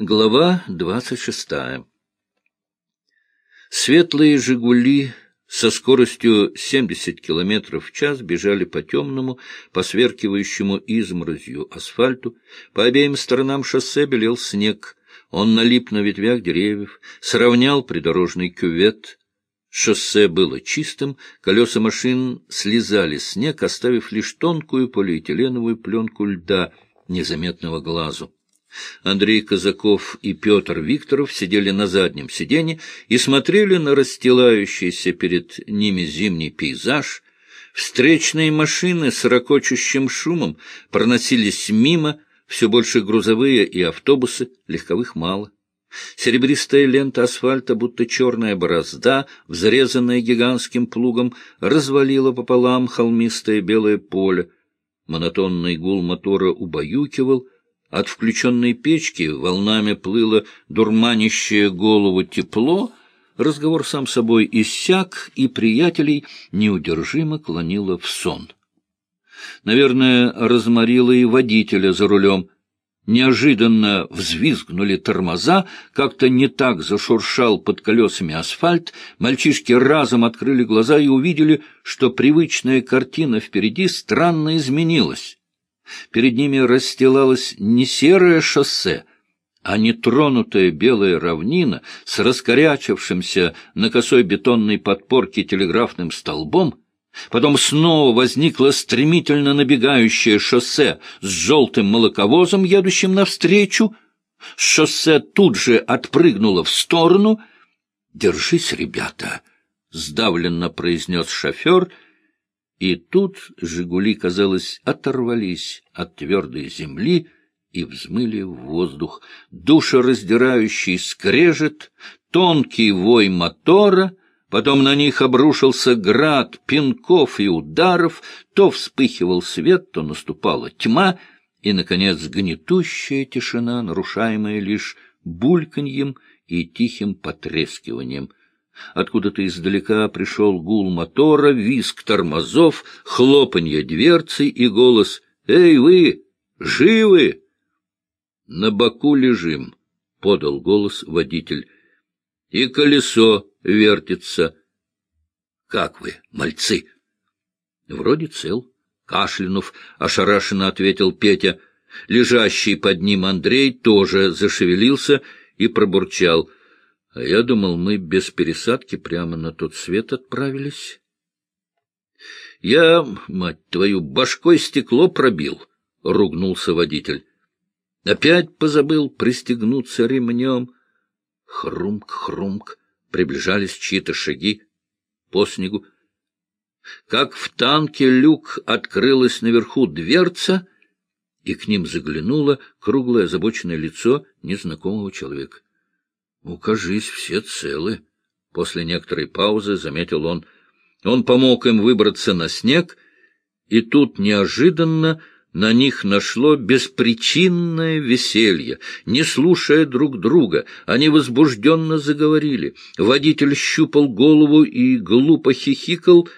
Глава двадцать шестая Светлые «Жигули» со скоростью 70 километров в час бежали по темному, посверкивающему изморозью асфальту. По обеим сторонам шоссе белел снег. Он налип на ветвях деревьев, сравнял придорожный кювет. Шоссе было чистым, колеса машин слезали снег, оставив лишь тонкую полиэтиленовую пленку льда, незаметного глазу. Андрей Казаков и Петр Викторов сидели на заднем сиденье и смотрели на расстилающийся перед ними зимний пейзаж. Встречные машины с ракочущим шумом проносились мимо, все больше грузовые и автобусы, легковых мало. Серебристая лента асфальта, будто черная борозда, взрезанная гигантским плугом, развалила пополам холмистое белое поле. Монотонный гул мотора убаюкивал — от включенной печки волнами плыло дурманящее голову тепло, разговор сам собой иссяк, и приятелей неудержимо клонило в сон. Наверное, разморило и водителя за рулем. Неожиданно взвизгнули тормоза, как-то не так зашуршал под колесами асфальт, мальчишки разом открыли глаза и увидели, что привычная картина впереди странно изменилась. Перед ними расстилалось не серое шоссе, а нетронутая белая равнина с раскорячившимся на косой бетонной подпорке телеграфным столбом, Потом снова возникло стремительно набегающее шоссе с желтым молоковозом, едущим навстречу. Шоссе тут же отпрыгнуло в сторону. «Держись, ребята!» — сдавленно произнес шофер — и тут «Жигули», казалось, оторвались от твердой земли и взмыли в воздух. Душераздирающий скрежет, тонкий вой мотора, потом на них обрушился град пинков и ударов, то вспыхивал свет, то наступала тьма, и, наконец, гнетущая тишина, нарушаемая лишь бульканьем и тихим потрескиванием — Откуда-то издалека пришел гул мотора, визг тормозов, хлопанье дверцы и голос «Эй, вы! Живы?» «На боку лежим», — подал голос водитель. «И колесо вертится». «Как вы, мальцы?» «Вроде цел». Кашлянув, ошарашенно ответил Петя. Лежащий под ним Андрей тоже зашевелился и пробурчал — а я думал, мы без пересадки прямо на тот свет отправились. Я, мать твою, башкой стекло пробил, — ругнулся водитель. Опять позабыл пристегнуться ремнем. Хрумк-хрумк, приближались чьи-то шаги по снегу. Как в танке люк открылась наверху дверца, и к ним заглянуло круглое озабоченное лицо незнакомого человека. Ну, кажись, все целы. После некоторой паузы заметил он. Он помог им выбраться на снег, и тут неожиданно на них нашло беспричинное веселье. Не слушая друг друга, они возбужденно заговорили. Водитель щупал голову и глупо хихикал,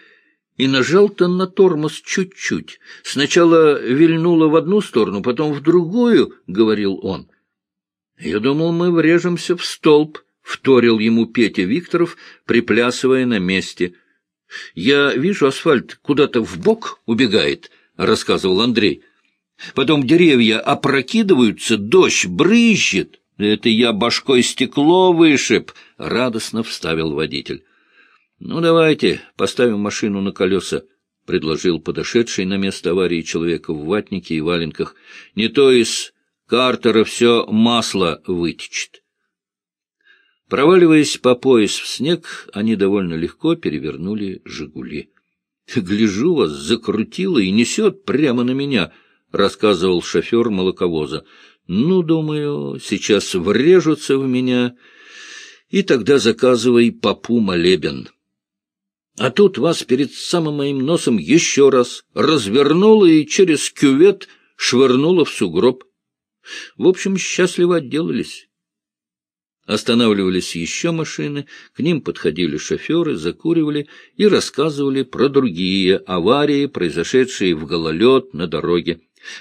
и нажал-то на тормоз чуть-чуть. Сначала вильнуло в одну сторону, потом в другую, — говорил он. Я думал, мы врежемся в столб, — вторил ему Петя Викторов, приплясывая на месте. — Я вижу, асфальт куда-то в бок убегает, — рассказывал Андрей. Потом деревья опрокидываются, дождь брызжет. Это я башкой стекло вышиб, — радостно вставил водитель. — Ну, давайте поставим машину на колеса, — предложил подошедший на место аварии человека в ватнике и валенках. — Не то из Картера все масло вытечет. Проваливаясь по пояс в снег, они довольно легко перевернули «Жигули». «Гляжу вас, закрутило и несет прямо на меня», — рассказывал шофер молоковоза. «Ну, думаю, сейчас врежутся в меня, и тогда заказывай попу молебен». А тут вас перед самым моим носом еще раз развернуло и через кювет швырнуло в сугроб. В общем, счастливо отделались. Останавливались еще машины, к ним подходили шоферы, закуривали и рассказывали про другие аварии, произошедшие в гололед на дороге.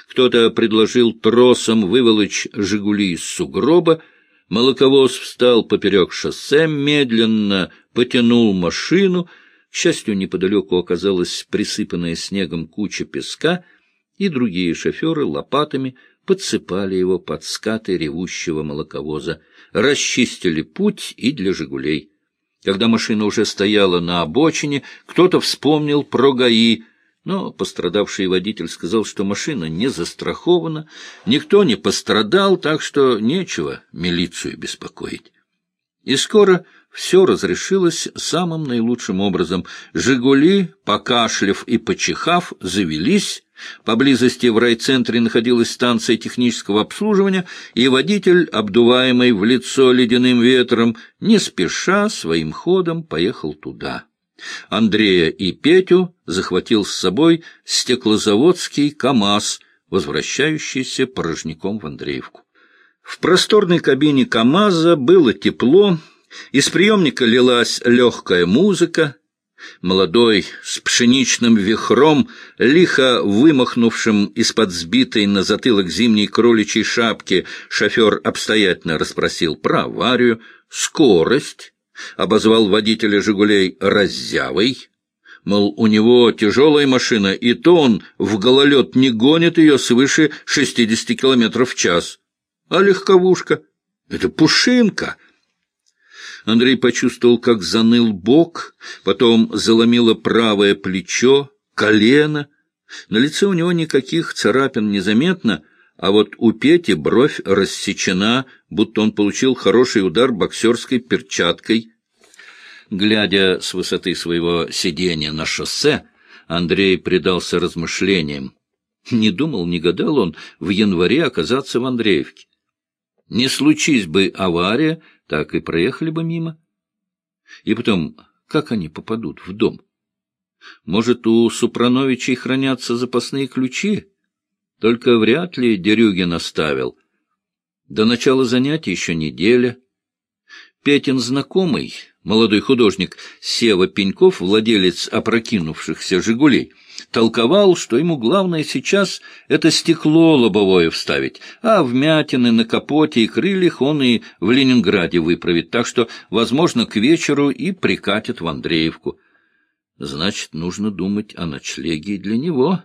Кто-то предложил тросом выволочь «Жигули» из сугроба, молоковоз встал поперек шоссе, медленно потянул машину. К счастью, неподалеку оказалась присыпанная снегом куча песка, и другие шоферы лопатами подсыпали его под скаты ревущего молоковоза, расчистили путь и для «Жигулей». Когда машина уже стояла на обочине, кто-то вспомнил про ГАИ, но пострадавший водитель сказал, что машина не застрахована, никто не пострадал, так что нечего милицию беспокоить. И скоро все разрешилось самым наилучшим образом. «Жигули», покашляв и почихав, завелись, Поблизости в райцентре находилась станция технического обслуживания, и водитель, обдуваемый в лицо ледяным ветром, не спеша своим ходом поехал туда. Андрея и Петю захватил с собой стеклозаводский КАМАЗ, возвращающийся порожняком в Андреевку. В просторной кабине КАМАЗа было тепло, из приемника лилась легкая музыка, Молодой, с пшеничным вихром, лихо вымахнувшим из-под сбитой на затылок зимней кроличьей шапки, шофер обстоятельно расспросил про аварию, скорость, обозвал водителя «Жигулей» раззявой, мол, у него тяжелая машина, и то он в гололед не гонит ее свыше шестидесяти километров в час. А легковушка — это пушинка — Андрей почувствовал, как заныл бок, потом заломило правое плечо, колено. На лице у него никаких царапин незаметно, а вот у Пети бровь рассечена, будто он получил хороший удар боксерской перчаткой. Глядя с высоты своего сидения на шоссе, Андрей предался размышлениям. Не думал, не гадал он в январе оказаться в Андреевке. Не случись бы авария, так и проехали бы мимо. И потом, как они попадут в дом? Может, у Супрановичей хранятся запасные ключи? Только вряд ли Дерюгин оставил. До начала занятий еще неделя. Петин знакомый, молодой художник Сева Пеньков, владелец опрокинувшихся «Жигулей», толковал, что ему главное сейчас это стекло лобовое вставить, а вмятины на капоте и крыльях он и в Ленинграде выправит, так что, возможно, к вечеру и прикатит в Андреевку. Значит, нужно думать о ночлеге для него.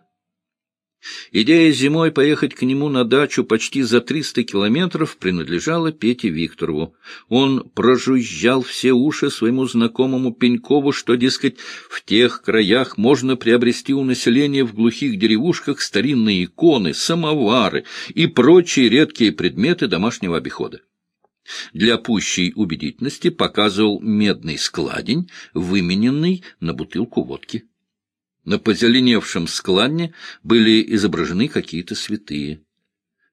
Идея зимой поехать к нему на дачу почти за триста километров принадлежала Пете Викторову. Он прожужжал все уши своему знакомому Пенькову, что, дескать, в тех краях можно приобрести у населения в глухих деревушках старинные иконы, самовары и прочие редкие предметы домашнего обихода. Для пущей убедительности показывал медный складень, вымененный на бутылку водки. На позеленевшем складне были изображены какие-то святые.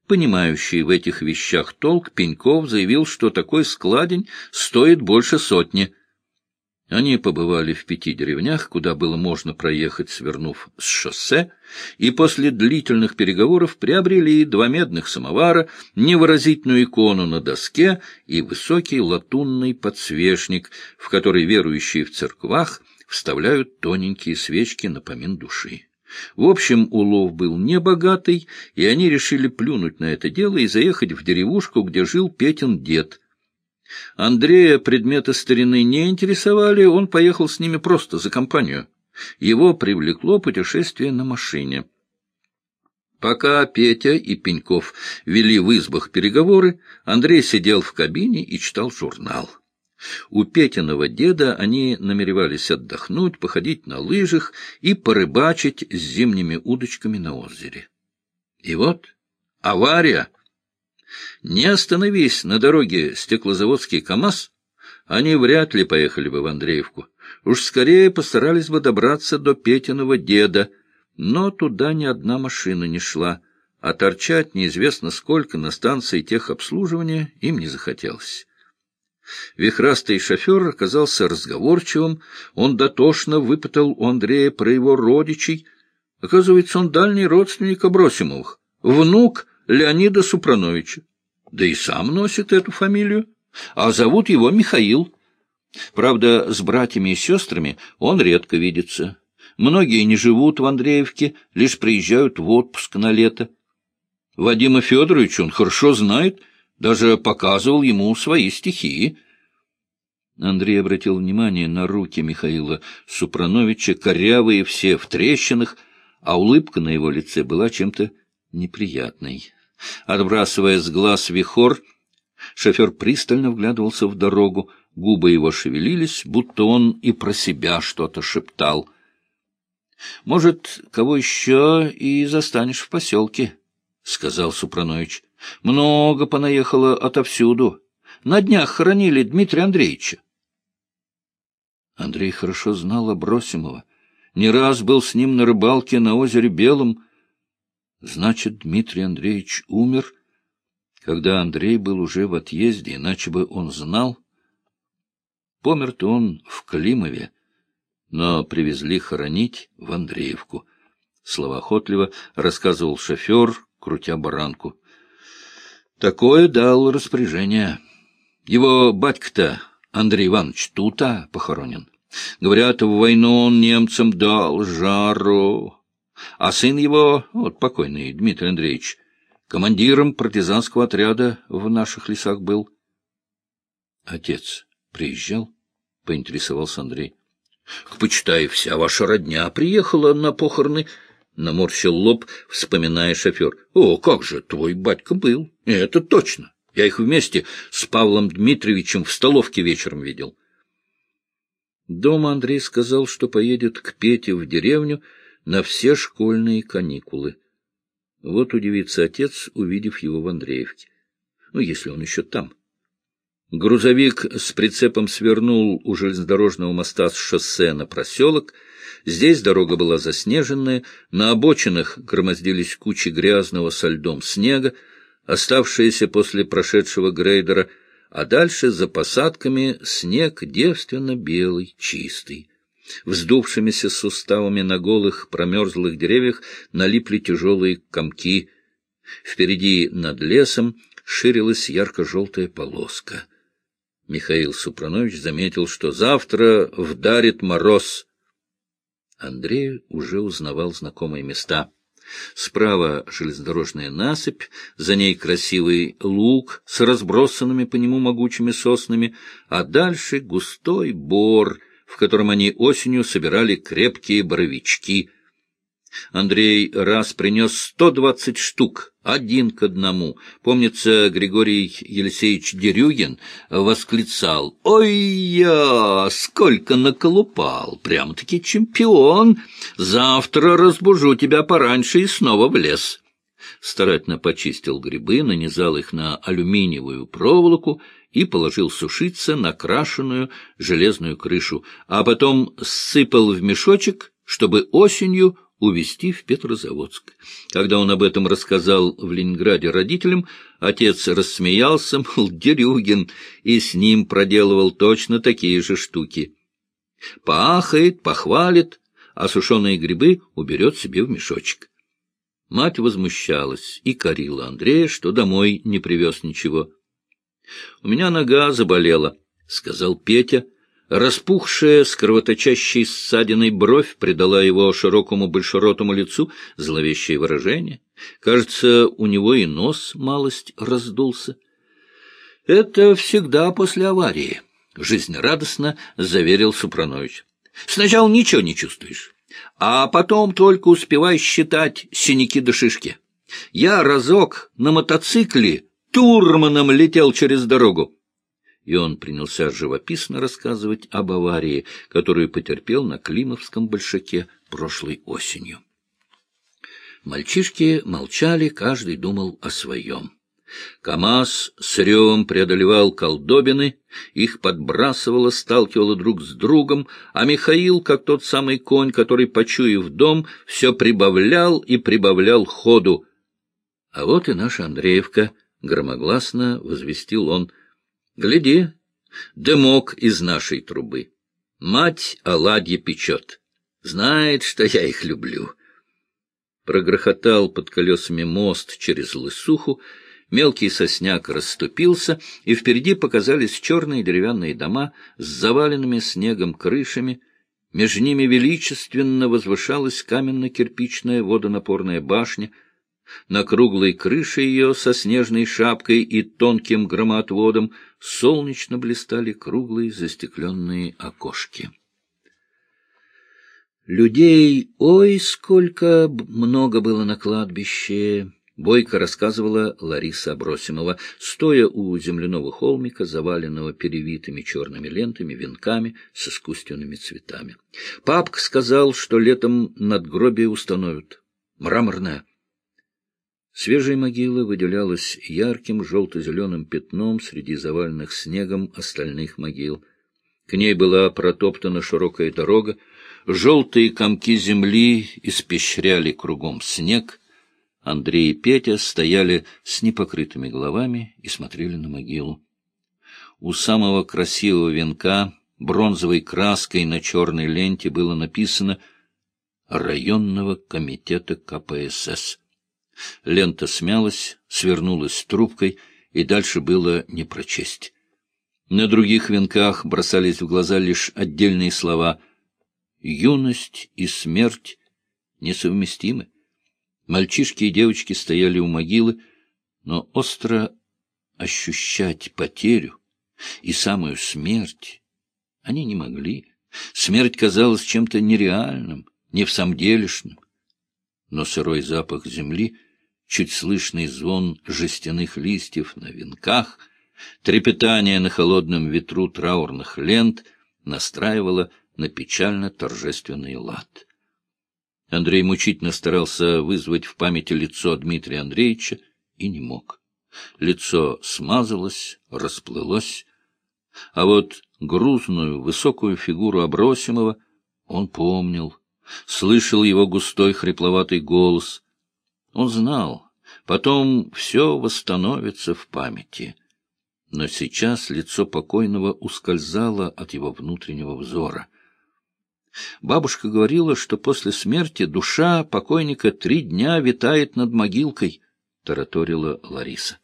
Понимающий в этих вещах толк, Пеньков заявил, что такой складень стоит больше сотни. Они побывали в пяти деревнях, куда было можно проехать, свернув с шоссе, и после длительных переговоров приобрели два медных самовара, невыразительную икону на доске и высокий латунный подсвечник, в который верующие в церквах вставляют тоненькие свечки на помин души. В общем, улов был небогатый, и они решили плюнуть на это дело и заехать в деревушку, где жил Петин дед. Андрея предметы старины не интересовали, он поехал с ними просто за компанию. Его привлекло путешествие на машине. Пока Петя и Пеньков вели в избах переговоры, Андрей сидел в кабине и читал журнал. У Петиного деда они намеревались отдохнуть, походить на лыжах и порыбачить с зимними удочками на озере. И вот авария. Не остановись на дороге стеклозаводский КАМАЗ, они вряд ли поехали бы в Андреевку. Уж скорее постарались бы добраться до Петиного деда, но туда ни одна машина не шла, а торчать неизвестно сколько на станции техобслуживания им не захотелось. Вихрастый шофер оказался разговорчивым, он дотошно выпытал у Андрея про его родичей. Оказывается, он дальний родственник Абросимовых, внук Леонида Супрановича. Да и сам носит эту фамилию, а зовут его Михаил. Правда, с братьями и сестрами он редко видится. Многие не живут в Андреевке, лишь приезжают в отпуск на лето. Вадима Федорович он хорошо знает, даже показывал ему свои стихи. Андрей обратил внимание на руки Михаила Супрановича, корявые все в трещинах, а улыбка на его лице была чем-то неприятной. Отбрасывая с глаз вихор, шофер пристально вглядывался в дорогу, губы его шевелились, будто он и про себя что-то шептал. — Может, кого еще и застанешь в поселке, — сказал Супранович. — Много понаехало отовсюду. На днях хоронили Дмитрия Андреевича. Андрей хорошо знал Абросимова. Не раз был с ним на рыбалке на озере Белом. Значит, Дмитрий Андреевич умер, когда Андрей был уже в отъезде, иначе бы он знал. Помер-то он в Климове, но привезли хоронить в Андреевку. Словоохотливо рассказывал шофер, крутя баранку. Такое дал распоряжение. Его батька-то Андрей Иванович тута похоронен. Говорят, в войну он немцам дал жару. А сын его, вот покойный Дмитрий Андреевич, командиром партизанского отряда в наших лесах был. Отец приезжал, поинтересовался Андрей. — Почитай, вся ваша родня приехала на похороны, — наморщил лоб, вспоминая шофер. — О, как же, твой батька был, это точно. Я их вместе с Павлом Дмитриевичем в столовке вечером видел. Дома Андрей сказал, что поедет к Пете в деревню на все школьные каникулы. Вот удивится отец, увидев его в Андреевке. Ну, если он еще там. Грузовик с прицепом свернул у железнодорожного моста с шоссе на проселок. Здесь дорога была заснеженная, на обочинах громоздились кучи грязного со льдом снега, оставшиеся после прошедшего грейдера, а дальше за посадками снег девственно белый, чистый. Вздувшимися суставами на голых промерзлых деревьях налипли тяжелые комки. Впереди над лесом ширилась ярко-желтая полоска. Михаил Супранович заметил, что завтра вдарит мороз. Андрей уже узнавал знакомые места — Справа железнодорожная насыпь, за ней красивый луг с разбросанными по нему могучими соснами, а дальше густой бор, в котором они осенью собирали крепкие боровички — Андрей раз принес сто двадцать штук, один к одному. Помнится, Григорий Елисеевич Дерюгин восклицал, «Ой, я сколько наколупал! Прям-таки чемпион! Завтра разбужу тебя пораньше и снова в лес!» Старательно почистил грибы, нанизал их на алюминиевую проволоку и положил сушиться на крашеную железную крышу, а потом сыпал в мешочек, чтобы осенью увезти в Петрозаводск. Когда он об этом рассказал в Ленинграде родителям, отец рассмеялся, мол, Дерюгин, и с ним проделывал точно такие же штуки. Поахает, похвалит, а сушеные грибы уберет себе в мешочек. Мать возмущалась и корила Андрея, что домой не привез ничего. — У меня нога заболела, — сказал Петя, — Распухшая с кровоточащей ссадиной бровь придала его широкому большеротому лицу зловещее выражение. Кажется, у него и нос малость раздулся. — Это всегда после аварии, — жизнерадостно заверил Супранович. — Сначала ничего не чувствуешь, а потом только успеваешь считать синяки до шишки. Я разок на мотоцикле турманом летел через дорогу и он принялся живописно рассказывать об аварии, которую потерпел на Климовском большаке прошлой осенью. Мальчишки молчали, каждый думал о своем. КамАЗ с ревом преодолевал колдобины, их подбрасывало, сталкивало друг с другом, а Михаил, как тот самый конь, который, почуяв дом, все прибавлял и прибавлял ходу. А вот и наша Андреевка, громогласно возвестил он, Гляди, дымок из нашей трубы. Мать оладьи печет. Знает, что я их люблю. Прогрохотал под колесами мост через лысуху, мелкий сосняк расступился, и впереди показались черные деревянные дома с заваленными снегом крышами. Между ними величественно возвышалась каменно-кирпичная водонапорная башня. На круглой крыше ее со снежной шапкой и тонким громоотводом солнечно блистали круглые застекленные окошки. Людей, ой, сколько много было на кладбище! Бойко рассказывала Лариса Абросимова, стоя у земляного холмика, заваленного перевитыми черными лентами, венками с искусственными цветами. Папка сказал, что летом надгробие установят. Мраморное. Свежая могила выделялась ярким желто-зеленым пятном среди заваленных снегом остальных могил. К ней была протоптана широкая дорога, желтые комки земли испещряли кругом снег — Андрей и Петя стояли с непокрытыми головами и смотрели на могилу. У самого красивого венка бронзовой краской на черной ленте было написано «Районного комитета КПСС». Лента смялась, свернулась трубкой, и дальше было не прочесть. На других венках бросались в глаза лишь отдельные слова «Юность и смерть несовместимы». Мальчишки и девочки стояли у могилы, но остро ощущать потерю и самую смерть они не могли. Смерть казалась чем-то нереальным, не в самом делешным. Но сырой запах земли, чуть слышный звон жестяных листьев на венках, трепетание на холодном ветру траурных лент настраивало на печально-торжественный лад. Андрей мучительно старался вызвать в памяти лицо Дмитрия Андреевича и не мог. Лицо смазалось, расплылось, а вот грузную, высокую фигуру Абросимова он помнил, слышал его густой хрипловатый голос. Он знал, потом все восстановится в памяти. Но сейчас лицо покойного ускользало от его внутреннего взора — Бабушка говорила, что после смерти душа покойника три дня витает над могилкой, — тараторила Лариса.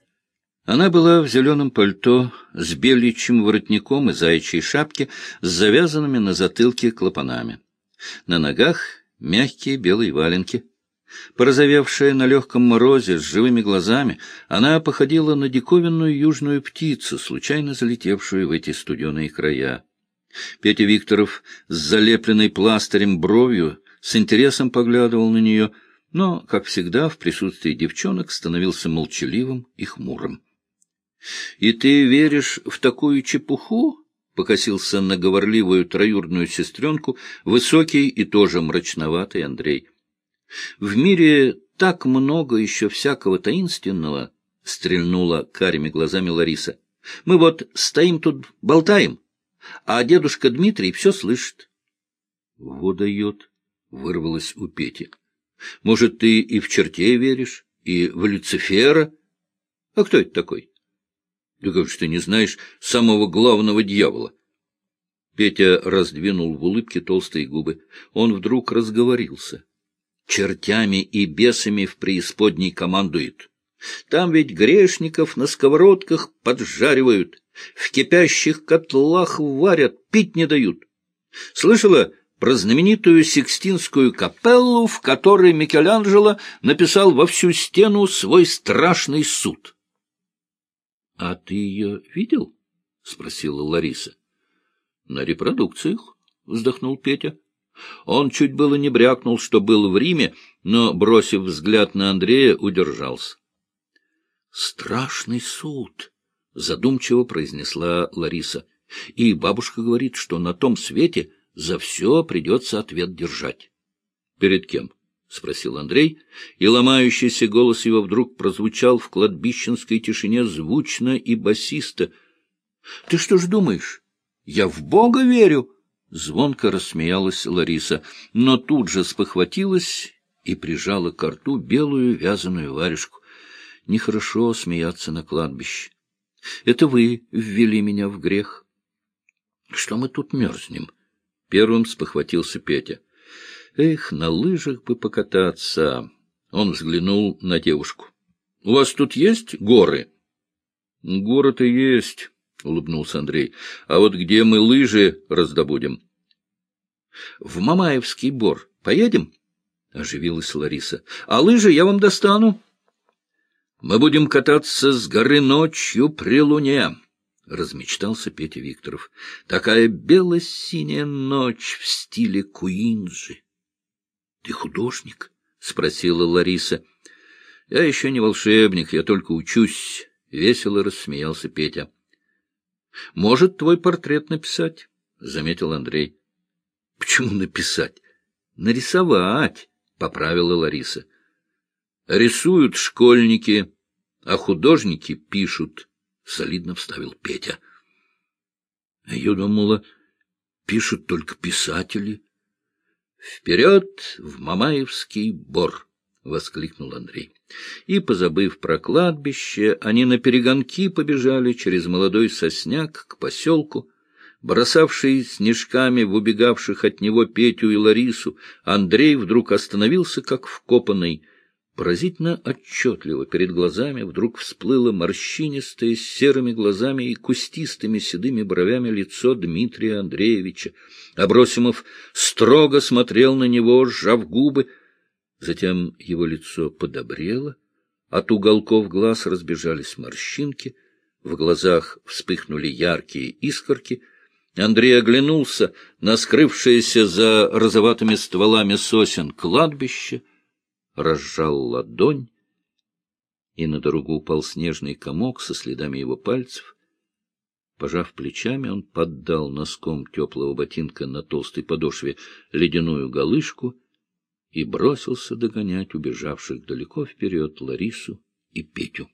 Она была в зеленом пальто, с беличьим воротником и заячьей шапке, с завязанными на затылке клапанами. На ногах мягкие белые валенки. Порозовевшая на легком морозе, с живыми глазами, она походила на диковинную южную птицу, случайно залетевшую в эти студеные края. Петя Викторов с залепленной пластырем бровью с интересом поглядывал на нее, но, как всегда, в присутствии девчонок становился молчаливым и хмурым. — И ты веришь в такую чепуху? — покосился на говорливую троюродную сестренку высокий и тоже мрачноватый Андрей. — В мире так много еще всякого таинственного, — стрельнула карими глазами Лариса. — Мы вот стоим тут, болтаем, а дедушка Дмитрий все слышит. — Во дает, — вырвалось у Пети. — Может, ты и в черте веришь, и в Люцифера? А кто это такой? — Да как же ты не знаешь самого главного дьявола? Петя раздвинул в улыбке толстые губы. Он вдруг разговорился. Чертями и бесами в преисподней командует. Там ведь грешников на сковородках поджаривают. В кипящих котлах варят, пить не дают. Слышала про знаменитую Сикстинскую капеллу, в которой Микеланджело написал во всю стену свой страшный суд? — А ты ее видел? — спросила Лариса. — На репродукциях, — вздохнул Петя. Он чуть было не брякнул, что был в Риме, но, бросив взгляд на Андрея, удержался. — Страшный суд! — задумчиво произнесла Лариса. — И бабушка говорит, что на том свете за все придется ответ держать. — Перед кем? — спросил Андрей, и ломающийся голос его вдруг прозвучал в кладбищенской тишине звучно и басисто. — Ты что ж думаешь? Я в Бога верю! — звонко рассмеялась Лариса, но тут же спохватилась и прижала к рту белую вязаную варежку. Нехорошо смеяться на кладбище. Это вы ввели меня в грех. Что мы тут мерзнем? Первым спохватился Петя. Эх, на лыжах бы покататься. Он взглянул на девушку. — У вас тут есть горы? — Горы-то есть, — улыбнулся Андрей. — А вот где мы лыжи раздобудем? — В Мамаевский бор поедем? — оживилась Лариса. — А лыжи я вам достану. — Мы будем кататься с горы ночью при луне, — размечтался Петя Викторов. — Такая бело-синяя ночь в стиле Куинджи. — Ты художник? — спросила Лариса. — Я еще не волшебник, я только учусь, — весело рассмеялся Петя. — Может, твой портрет написать? — заметил Андрей. — Почему написать? — Нарисовать, — поправила Лариса. — Рисуют школьники, а художники пишут, — солидно вставил Петя. — Я думала, пишут только писатели. — Вперед в Мамаевский бор! — воскликнул Андрей. И, позабыв про кладбище, они на перегонки побежали через молодой сосняк к поселку. Бросавший снежками в убегавших от него Петю и Ларису, Андрей вдруг остановился, как вкопанный. Поразительно отчетливо перед глазами вдруг всплыло морщинистое с серыми глазами и кустистыми седыми бровями лицо Дмитрия Андреевича. Абросимов строго смотрел на него, сжав губы, Затем его лицо подобрело, от уголков глаз разбежались морщинки, в глазах вспыхнули яркие искорки. Андрей оглянулся на скрывшееся за розоватыми стволами сосен кладбище, разжал ладонь, и на дорогу упал снежный комок со следами его пальцев. Пожав плечами, он поддал носком теплого ботинка на толстой подошве ледяную галышку и бросился догонять убежавших далеко вперед Ларису и Петю.